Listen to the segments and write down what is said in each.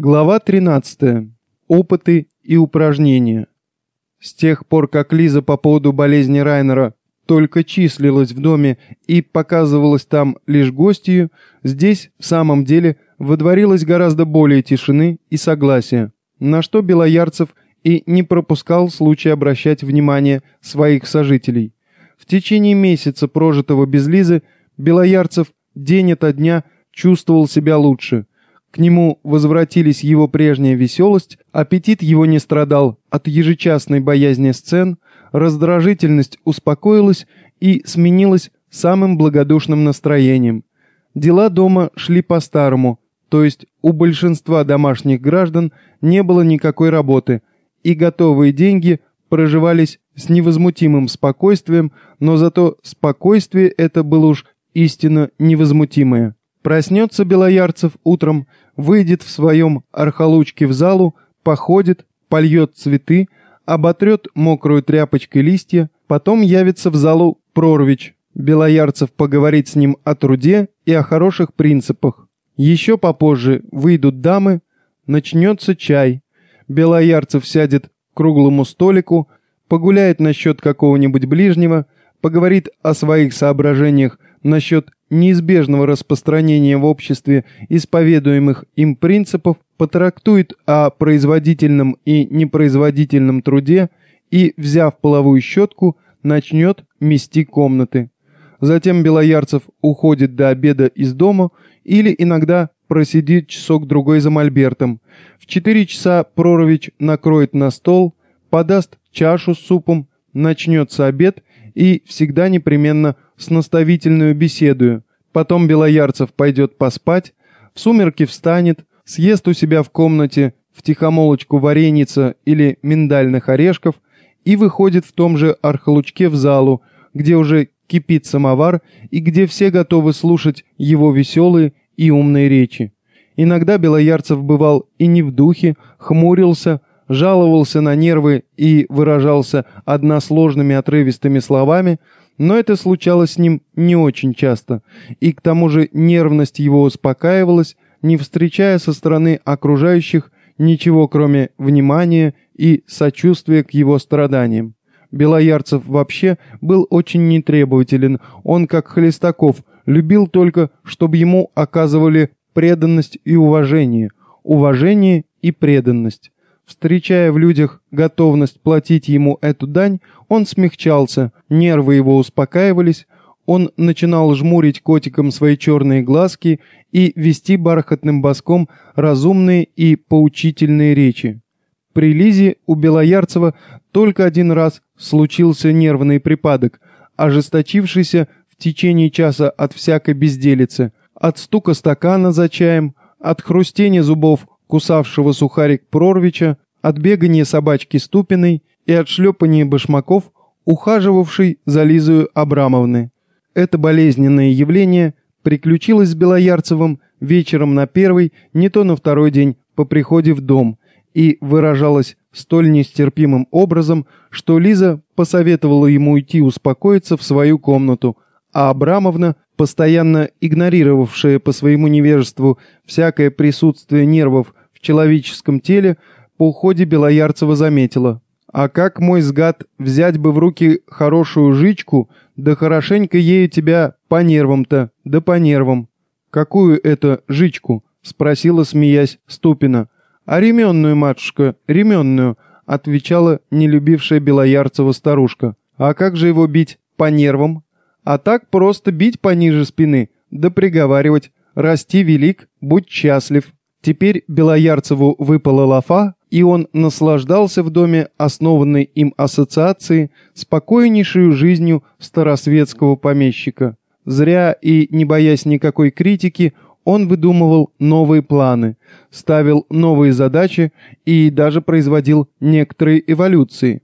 Глава 13. Опыты и упражнения. С тех пор, как Лиза по поводу болезни Райнера только числилась в доме и показывалась там лишь гостью, здесь, в самом деле, водворилось гораздо более тишины и согласия, на что Белоярцев и не пропускал случая обращать внимание своих сожителей. В течение месяца, прожитого без Лизы, Белоярцев день ото дня чувствовал себя лучше – к нему возвратились его прежняя веселость, аппетит его не страдал от ежечасной боязни сцен, раздражительность успокоилась и сменилась самым благодушным настроением. Дела дома шли по-старому, то есть у большинства домашних граждан не было никакой работы, и готовые деньги проживались с невозмутимым спокойствием, но зато спокойствие это было уж истинно невозмутимое. Проснется Белоярцев утром, выйдет в своем архалучке в залу, походит, польет цветы, оботрет мокрую тряпочкой листья, потом явится в залу Прорвич. Белоярцев поговорит с ним о труде и о хороших принципах. Еще попозже выйдут дамы, начнется чай. Белоярцев сядет к круглому столику, погуляет насчет какого-нибудь ближнего, поговорит о своих соображениях насчет неизбежного распространения в обществе исповедуемых им принципов, потрактует о производительном и непроизводительном труде и, взяв половую щетку, начнет мести комнаты. Затем Белоярцев уходит до обеда из дома или иногда просидит часок-другой за мольбертом. В четыре часа Прорович накроет на стол, подаст чашу с супом, начнется обед и всегда непременно с наставительную беседую. Потом Белоярцев пойдет поспать, в сумерки встанет, съест у себя в комнате в тихомолочку вареница или миндальных орешков и выходит в том же архалучке в залу, где уже кипит самовар и где все готовы слушать его веселые и умные речи. Иногда Белоярцев бывал и не в духе, хмурился, жаловался на нервы и выражался односложными отрывистыми словами, но это случалось с ним не очень часто, и к тому же нервность его успокаивалась, не встречая со стороны окружающих ничего кроме внимания и сочувствия к его страданиям. Белоярцев вообще был очень нетребователен, он, как Хлестаков, любил только, чтобы ему оказывали преданность и уважение, уважение и преданность. Встречая в людях готовность платить ему эту дань, он смягчался, нервы его успокаивались, он начинал жмурить котиком свои черные глазки и вести бархатным боском разумные и поучительные речи. При Лизе у Белоярцева только один раз случился нервный припадок, ожесточившийся в течение часа от всякой безделицы, от стука стакана за чаем, от хрустения зубов кусавшего сухарик Прорвича, от бегания собачки Ступиной и от шлепания башмаков, ухаживавшей за Лизою Абрамовны. Это болезненное явление приключилось с Белоярцевым вечером на первый, не то на второй день по приходе в дом и выражалось столь нестерпимым образом, что Лиза посоветовала ему уйти успокоиться в свою комнату, а Абрамовна, постоянно игнорировавшая по своему невежеству всякое присутствие нервов в человеческом теле, по уходе Белоярцева заметила. «А как, мой сгад, взять бы в руки хорошую жичку, да хорошенько ею тебя по нервам-то, да по нервам». «Какую это жичку?» — спросила, смеясь, Ступина. «А ременную, матушка, ременную», — отвечала нелюбившая Белоярцева старушка. «А как же его бить? По нервам?» «А так просто бить пониже спины, да приговаривать. Расти велик, будь счастлив». Теперь Белоярцеву выпала лафа, и он наслаждался в доме основанной им ассоциации спокойнейшую жизнью старосветского помещика. Зря и не боясь никакой критики, он выдумывал новые планы, ставил новые задачи и даже производил некоторые эволюции.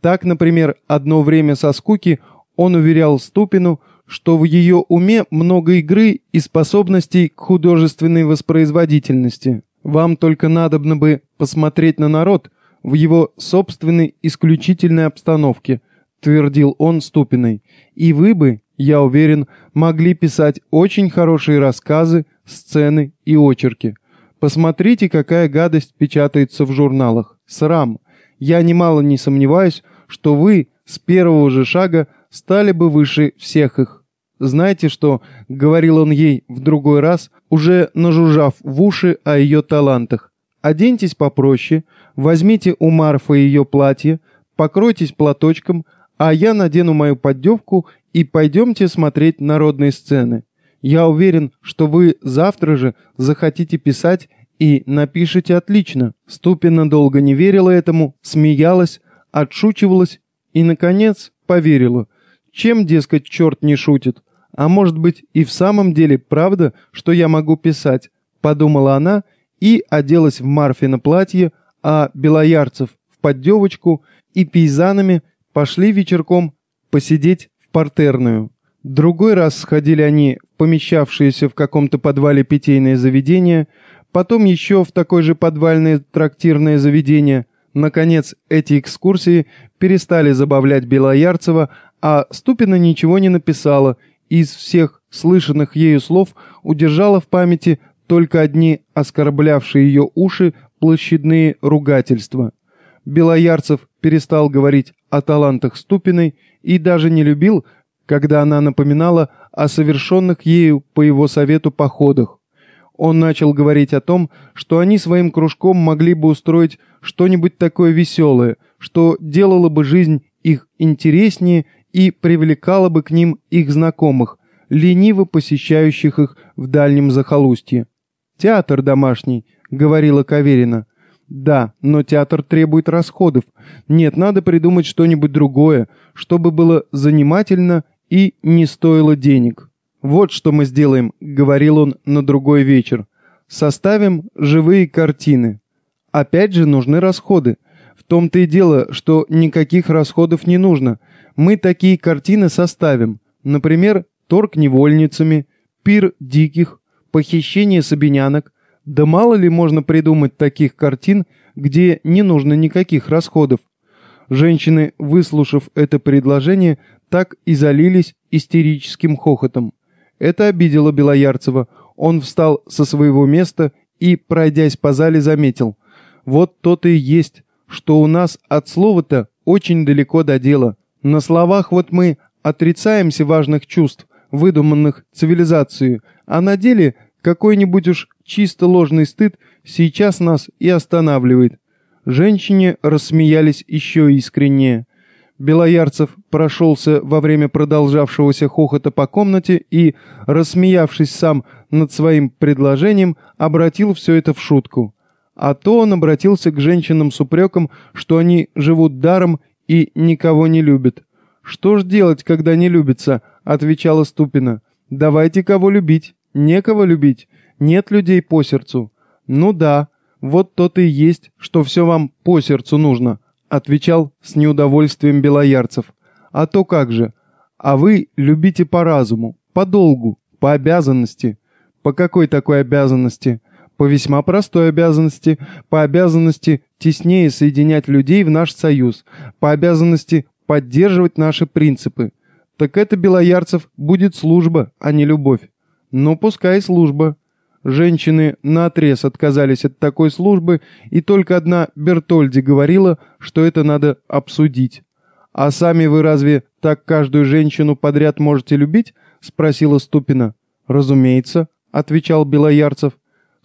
Так, например, одно время со скуки он уверял Ступину, что в ее уме много игры и способностей к художественной воспроизводительности. Вам только надобно бы посмотреть на народ в его собственной исключительной обстановке, твердил он Ступиной, и вы бы, я уверен, могли писать очень хорошие рассказы, сцены и очерки. Посмотрите, какая гадость печатается в журналах. Срам. Я немало не сомневаюсь, что вы с первого же шага стали бы выше всех их. Знаете что, говорил он ей в другой раз, уже нажужжав в уши о ее талантах. Оденьтесь попроще, возьмите у Марфы ее платье, покройтесь платочком, а я надену мою поддевку и пойдемте смотреть народные сцены. Я уверен, что вы завтра же захотите писать и напишете отлично. Ступина долго не верила этому, смеялась, отшучивалась и, наконец, поверила. Чем, дескать, черт не шутит? А может быть и в самом деле правда, что я могу писать? Подумала она и оделась в Марфино платье, а Белоярцев в поддевочку и пейзанами пошли вечерком посидеть в партерную. Другой раз сходили они в помещавшиеся в каком-то подвале питейное заведение, потом еще в такое же подвальное трактирное заведение. Наконец, эти экскурсии перестали забавлять Белоярцева, а Ступина ничего не написала, из всех слышанных ею слов удержала в памяти только одни оскорблявшие ее уши площадные ругательства. Белоярцев перестал говорить о талантах Ступиной и даже не любил, когда она напоминала о совершенных ею по его совету походах. Он начал говорить о том, что они своим кружком могли бы устроить что-нибудь такое веселое, что делало бы жизнь их интереснее и привлекало бы к ним их знакомых, лениво посещающих их в дальнем захолустье. «Театр домашний», — говорила Каверина. Да, но театр требует расходов. Нет, надо придумать что-нибудь другое, чтобы было занимательно и не стоило денег. Вот что мы сделаем, говорил он на другой вечер. Составим живые картины. Опять же нужны расходы. В том-то и дело, что никаких расходов не нужно. Мы такие картины составим. Например, торг невольницами, пир диких, похищение сабинянок, да мало ли можно придумать таких картин, где не нужно никаких расходов. Женщины, выслушав это предложение, так и залились истерическим хохотом. Это обидело Белоярцева. Он встал со своего места и, пройдясь по зале, заметил. Вот то-то и есть, что у нас от слова-то очень далеко до дела. На словах вот мы отрицаемся важных чувств, выдуманных цивилизацией, а на деле какой-нибудь уж чисто ложный стыд сейчас нас и останавливает. Женщине рассмеялись еще искреннее. Белоярцев прошелся во время продолжавшегося хохота по комнате и, рассмеявшись сам над своим предложением, обратил все это в шутку. А то он обратился к женщинам с упреком, что они живут даром и никого не любят. «Что ж делать, когда не любится?» — отвечала Ступина. «Давайте кого любить. Некого любить нет людей по сердцу. Ну да, вот то-то и есть, что все вам по сердцу нужно, отвечал с неудовольствием Белоярцев. А то как же? А вы любите по разуму, по долгу, по обязанности. По какой такой обязанности? По весьма простой обязанности, по обязанности теснее соединять людей в наш союз, по обязанности поддерживать наши принципы. Так это, Белоярцев, будет служба, а не любовь. Ну, пускай служба. Женщины наотрез отказались от такой службы, и только одна Бертольди говорила, что это надо обсудить. «А сами вы разве так каждую женщину подряд можете любить?» — спросила Ступина. «Разумеется», — отвечал Белоярцев.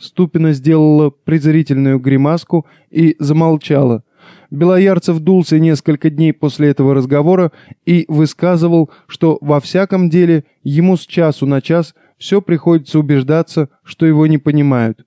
Ступина сделала презрительную гримаску и замолчала. Белоярцев дулся несколько дней после этого разговора и высказывал, что во всяком деле ему с часу на час все приходится убеждаться, что его не понимают.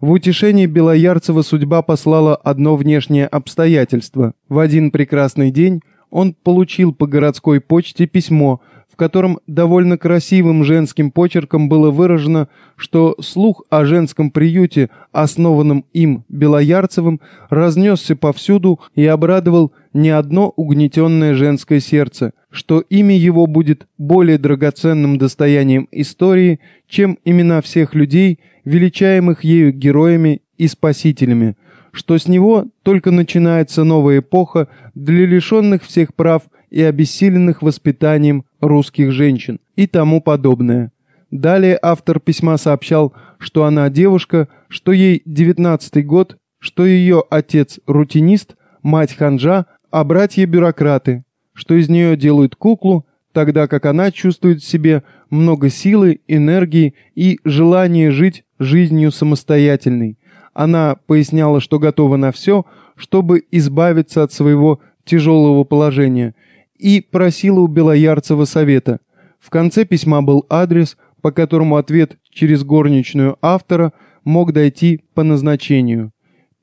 В утешении Белоярцева судьба послала одно внешнее обстоятельство. В один прекрасный день он получил по городской почте письмо, котором довольно красивым женским почерком было выражено, что слух о женском приюте, основанном им Белоярцевым, разнесся повсюду и обрадовал не одно угнетенное женское сердце, что имя его будет более драгоценным достоянием истории, чем имена всех людей, величаемых ею героями и спасителями, что с него только начинается новая эпоха для лишенных всех прав и обессиленных воспитанием русских женщин и тому подобное. Далее автор письма сообщал, что она девушка, что ей девятнадцатый год, что ее отец рутинист, мать ханжа, а братья бюрократы, что из нее делают куклу, тогда как она чувствует в себе много силы, энергии и желания жить жизнью самостоятельной. Она поясняла, что готова на все, чтобы избавиться от своего тяжелого положения, и просила у Белоярцева совета. В конце письма был адрес, по которому ответ через горничную автора мог дойти по назначению.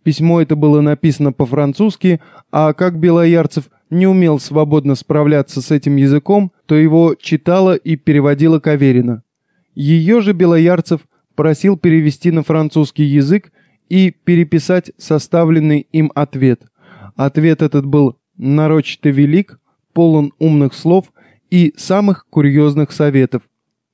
Письмо это было написано по-французски, а как Белоярцев не умел свободно справляться с этим языком, то его читала и переводила Каверина. Ее же Белоярцев просил перевести на французский язык и переписать составленный им ответ. Ответ этот был нарочито велик, полон умных слов и самых курьезных советов.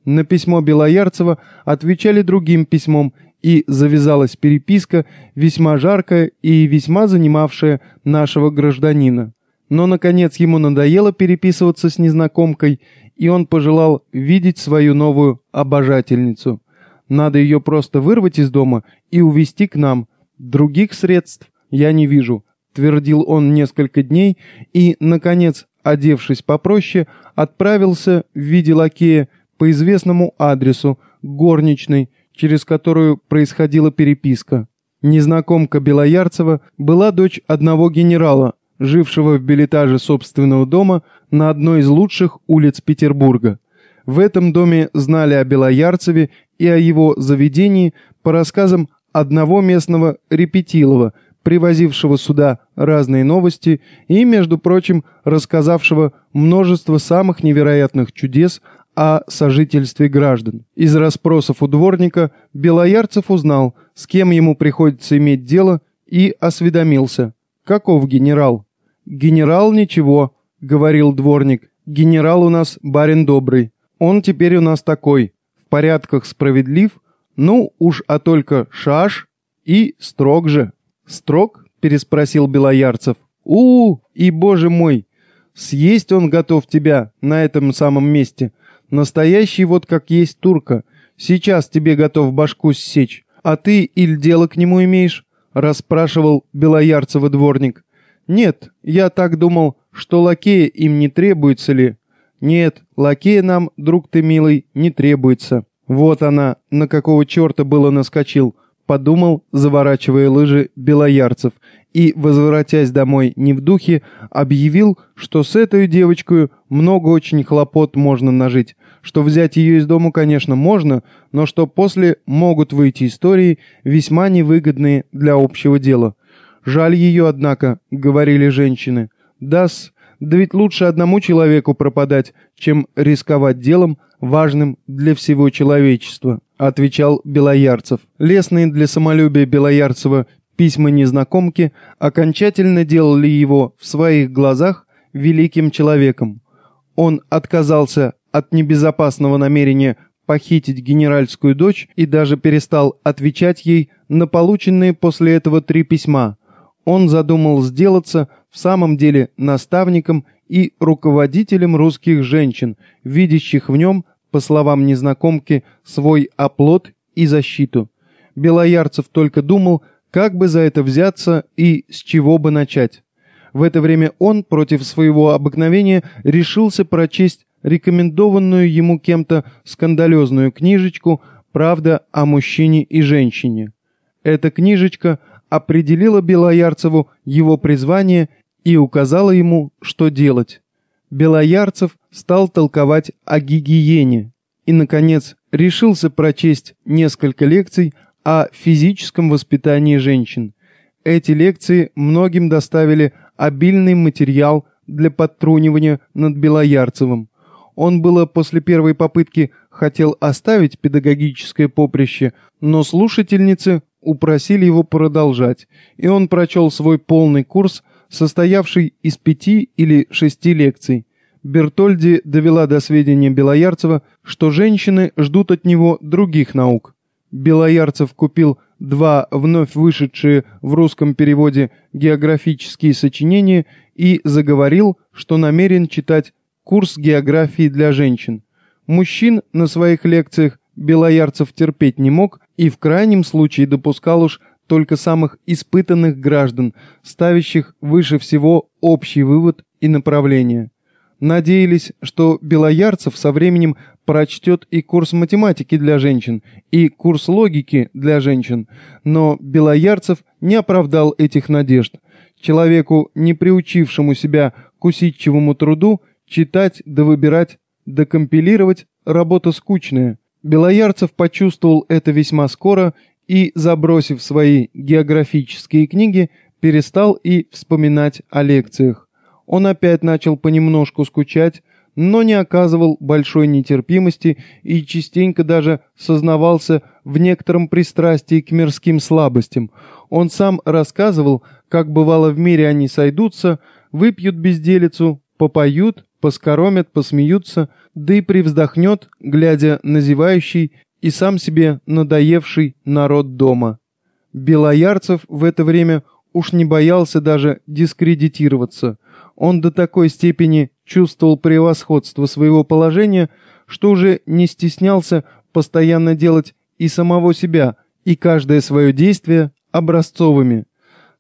На письмо Белоярцева отвечали другим письмом, и завязалась переписка, весьма жаркая и весьма занимавшая нашего гражданина. Но, наконец, ему надоело переписываться с незнакомкой, и он пожелал видеть свою новую обожательницу. Надо ее просто вырвать из дома и увезти к нам. Других средств я не вижу», — твердил он несколько дней и, наконец, одевшись попроще, отправился в виде лакея по известному адресу горничной, через которую происходила переписка. Незнакомка Белоярцева была дочь одного генерала, жившего в билетаже собственного дома на одной из лучших улиц Петербурга. В этом доме знали о Белоярцеве и о его заведении по рассказам одного местного Репетилова, привозившего сюда разные новости и, между прочим, рассказавшего множество самых невероятных чудес о сожительстве граждан. Из расспросов у дворника Белоярцев узнал, с кем ему приходится иметь дело, и осведомился. «Каков генерал?» «Генерал ничего», — говорил дворник. «Генерал у нас барин добрый. Он теперь у нас такой. В порядках справедлив, ну уж а только шаш и строг же». «Строг?» — переспросил Белоярцев. у, и, боже мой, съесть он готов тебя на этом самом месте. Настоящий вот как есть турка. Сейчас тебе готов башку ссечь. А ты иль дело к нему имеешь?» — расспрашивал Белоярцева дворник. «Нет, я так думал, что лакея им не требуется ли?» «Нет, лакея нам, друг ты милый, не требуется». Вот она, на какого черта было наскочил, подумал, заворачивая лыжи Белоярцев, и, возвратясь домой не в духе, объявил, что с этой девочкой много очень хлопот можно нажить, что взять ее из дому, конечно, можно, но что после могут выйти истории, весьма невыгодные для общего дела. Жаль ее, однако, говорили женщины. Дас, да ведь лучше одному человеку пропадать, чем рисковать делом, важным для всего человечества, отвечал Белоярцев. Лесные для самолюбия Белоярцева письма незнакомки окончательно делали его в своих глазах великим человеком. Он отказался от небезопасного намерения похитить генеральскую дочь и даже перестал отвечать ей на полученные после этого три письма – он задумал сделаться в самом деле наставником и руководителем русских женщин, видящих в нем, по словам незнакомки, свой оплот и защиту. Белоярцев только думал, как бы за это взяться и с чего бы начать. В это время он, против своего обыкновения, решился прочесть рекомендованную ему кем-то скандалезную книжечку «Правда о мужчине и женщине». Эта книжечка – определила Белоярцеву его призвание и указала ему, что делать. Белоярцев стал толковать о гигиене и, наконец, решился прочесть несколько лекций о физическом воспитании женщин. Эти лекции многим доставили обильный материал для подтрунивания над Белоярцевым. Он было после первой попытки хотел оставить педагогическое поприще, но слушательницы упросили его продолжать, и он прочел свой полный курс, состоявший из пяти или шести лекций. Бертольди довела до сведения Белоярцева, что женщины ждут от него других наук. Белоярцев купил два вновь вышедшие в русском переводе географические сочинения и заговорил, что намерен читать курс географии для женщин. Мужчин на своих лекциях Белоярцев терпеть не мог и в крайнем случае допускал уж только самых испытанных граждан, ставящих выше всего общий вывод и направление. Надеялись, что Белоярцев со временем прочтет и курс математики для женщин, и курс логики для женщин, но Белоярцев не оправдал этих надежд. Человеку, не приучившему себя к усидчивому труду, читать да выбирать да компилировать – работа скучная. Белоярцев почувствовал это весьма скоро и, забросив свои географические книги, перестал и вспоминать о лекциях. Он опять начал понемножку скучать, но не оказывал большой нетерпимости и частенько даже сознавался в некотором пристрастии к мирским слабостям. Он сам рассказывал, как бывало в мире они сойдутся, выпьют безделицу, попоют, поскоромят, посмеются, да и привздохнет, глядя на зевающий и сам себе надоевший народ дома. Белоярцев в это время уж не боялся даже дискредитироваться. Он до такой степени чувствовал превосходство своего положения, что уже не стеснялся постоянно делать и самого себя, и каждое свое действие образцовыми.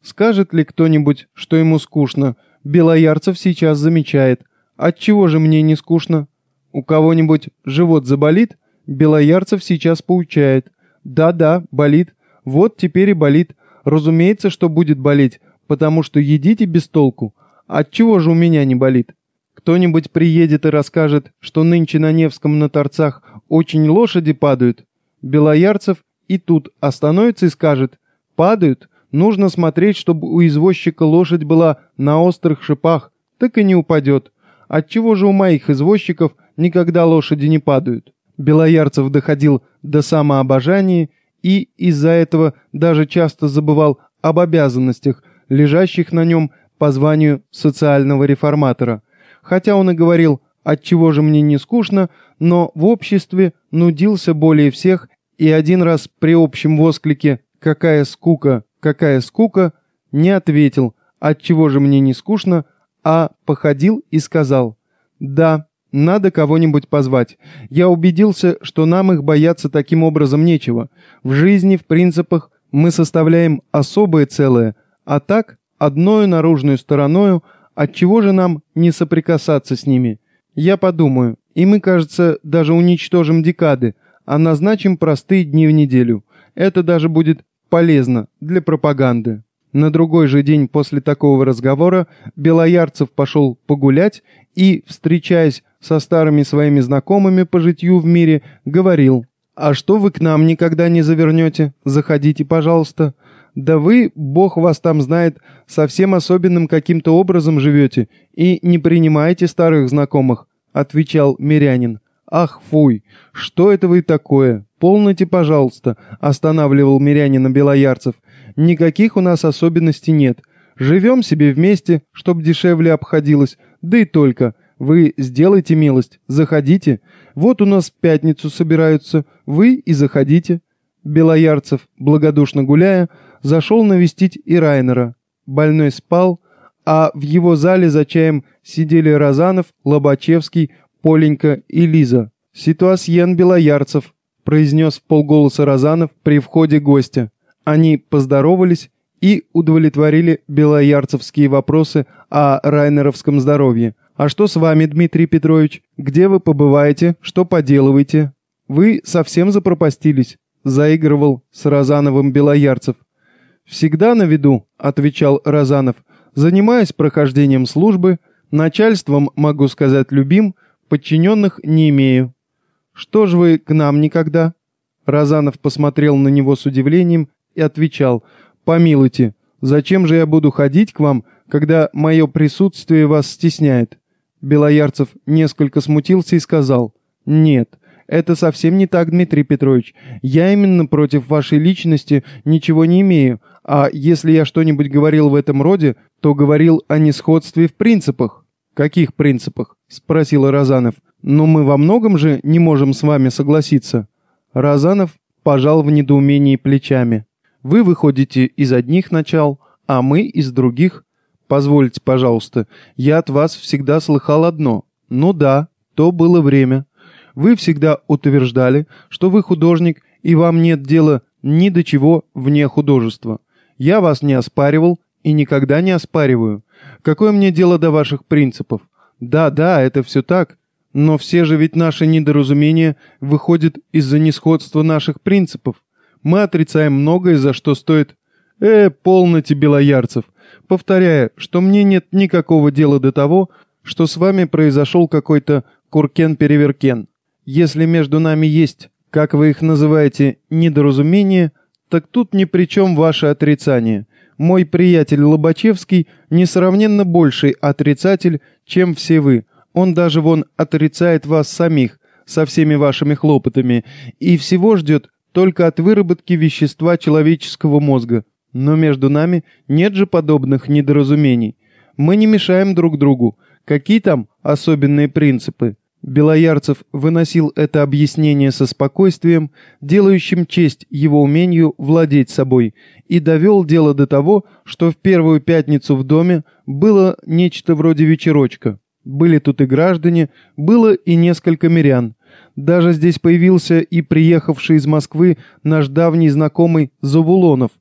Скажет ли кто-нибудь, что ему скучно, Белоярцев сейчас замечает. Отчего же мне не скучно? У кого-нибудь живот заболит? Белоярцев сейчас поучает. Да-да, болит. Вот теперь и болит. Разумеется, что будет болеть, потому что едите без толку. Отчего же у меня не болит? Кто-нибудь приедет и расскажет, что нынче на Невском на торцах очень лошади падают. Белоярцев и тут остановится и скажет «Падают? Нужно смотреть, чтобы у извозчика лошадь была на острых шипах, так и не упадет. Отчего же у моих извозчиков никогда лошади не падают?» Белоярцев доходил до самообожания и из-за этого даже часто забывал об обязанностях, лежащих на нем по званию социального реформатора. Хотя он и говорил «отчего же мне не скучно», но в обществе нудился более всех и один раз при общем восклике «какая скука, какая скука», не ответил «отчего же мне не скучно», а походил и сказал «да, надо кого-нибудь позвать. Я убедился, что нам их бояться таким образом нечего. В жизни, в принципах мы составляем особое целое, а так, одною наружную стороною, отчего же нам не соприкасаться с ними? Я подумаю, и мы, кажется, даже уничтожим декады, а назначим простые дни в неделю. Это даже будет полезно для пропаганды. На другой же день после такого разговора Белоярцев пошел погулять и, встречаясь со старыми своими знакомыми по житью в мире, говорил «А что вы к нам никогда не завернете? Заходите, пожалуйста». «Да вы, бог вас там знает, совсем особенным каким-то образом живете и не принимаете старых знакомых», — отвечал мирянин. «Ах, фуй! Что это вы такое? Полноте, пожалуйста!» — останавливал мирянина Белоярцев. «Никаких у нас особенностей нет. Живем себе вместе, чтоб дешевле обходилось. Да и только. Вы сделайте милость, заходите. Вот у нас в пятницу собираются. Вы и заходите». Белоярцев, благодушно гуляя, зашел навестить и Райнера. Больной спал, а в его зале за чаем сидели Розанов, Лобачевский, Поленька и Лиза. «Ситуасьен Белоярцев», — произнес в полголоса Розанов при входе гостя. Они поздоровались и удовлетворили белоярцевские вопросы о райнеровском здоровье. «А что с вами, Дмитрий Петрович? Где вы побываете? Что поделываете?» «Вы совсем запропастились», — заигрывал с Розановым Белоярцев. «Всегда на виду», — отвечал Розанов. «Занимаясь прохождением службы, начальством, могу сказать, любим, Подчиненных не имею. Что ж вы к нам никогда?» Разанов посмотрел на него с удивлением и отвечал. «Помилуйте, зачем же я буду ходить к вам, когда мое присутствие вас стесняет?» Белоярцев несколько смутился и сказал. «Нет, это совсем не так, Дмитрий Петрович. Я именно против вашей личности ничего не имею, а если я что-нибудь говорил в этом роде, то говорил о несходстве в принципах». «Каких принципах?» — спросил Розанов. «Но мы во многом же не можем с вами согласиться». Розанов пожал в недоумении плечами. «Вы выходите из одних начал, а мы из других. Позвольте, пожалуйста, я от вас всегда слыхал одно. Ну да, то было время. Вы всегда утверждали, что вы художник, и вам нет дела ни до чего вне художества. Я вас не оспаривал и никогда не оспариваю. Какое мне дело до ваших принципов? Да, да, это все так, но все же ведь наши недоразумения выходят из-за несходства наших принципов. Мы отрицаем многое, за что стоит... Э, полноте белоярцев. Повторяю, что мне нет никакого дела до того, что с вами произошел какой-то куркен-переверкен. Если между нами есть, как вы их называете, недоразумение, так тут ни при чем ваше отрицание. Мой приятель Лобачевский несравненно больший отрицатель, чем все вы. Он даже вон отрицает вас самих, со всеми вашими хлопотами, и всего ждет только от выработки вещества человеческого мозга. Но между нами нет же подобных недоразумений. Мы не мешаем друг другу. Какие там особенные принципы? Белоярцев выносил это объяснение со спокойствием, делающим честь его умению владеть собой, и довел дело до того, что в первую пятницу в доме было нечто вроде вечерочка. Были тут и граждане, было и несколько мирян. Даже здесь появился и приехавший из Москвы наш давний знакомый Завулонов.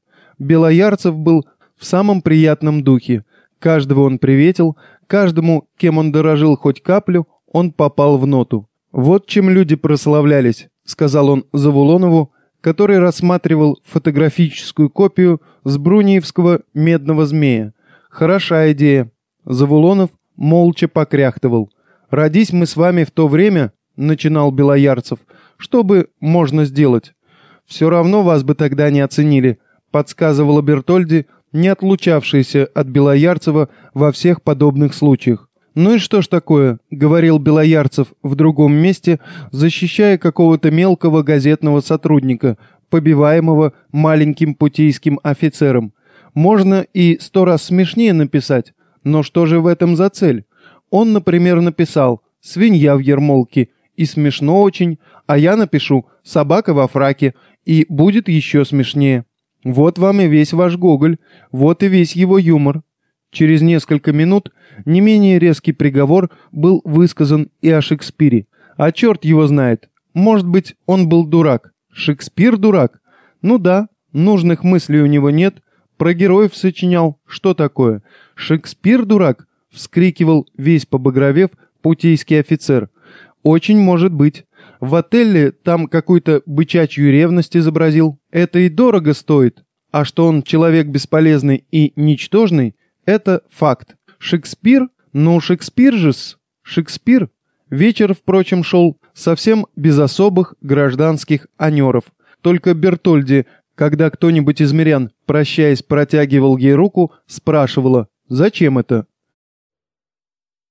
Белоярцев был в самом приятном духе. Каждого он приветил, каждому, кем он дорожил хоть каплю, он попал в ноту. «Вот чем люди прославлялись», — сказал он Завулонову, который рассматривал фотографическую копию с Бруниевского «Медного змея». «Хороша идея». Завулонов молча покряхтывал. «Родись мы с вами в то время», — начинал Белоярцев, — «что бы можно сделать?» «Все равно вас бы тогда не оценили», — подсказывала Бертольди, не отлучавшаяся от Белоярцева во всех подобных случаях. «Ну и что ж такое?» — говорил Белоярцев в другом месте, защищая какого-то мелкого газетного сотрудника, побиваемого маленьким путейским офицером. «Можно и сто раз смешнее написать, но что же в этом за цель? Он, например, написал «свинья в ермолке» и смешно очень, а я напишу «собака во фраке» и будет еще смешнее. Вот вам и весь ваш Гоголь, вот и весь его юмор. Через несколько минут не менее резкий приговор был высказан и о Шекспире. А черт его знает. Может быть, он был дурак. Шекспир дурак? Ну да, нужных мыслей у него нет. Про героев сочинял. Что такое? Шекспир дурак? Вскрикивал весь побагровев путейский офицер. Очень может быть. В отеле там какую-то бычачью ревность изобразил. Это и дорого стоит. А что он человек бесполезный и ничтожный, это факт. Шекспир? Ну, Шекспир же-с. Шекспир. Вечер, впрочем, шел совсем без особых гражданских анеров. Только Бертольди, когда кто-нибудь из мирян, прощаясь, протягивал ей руку, спрашивала «Зачем это?»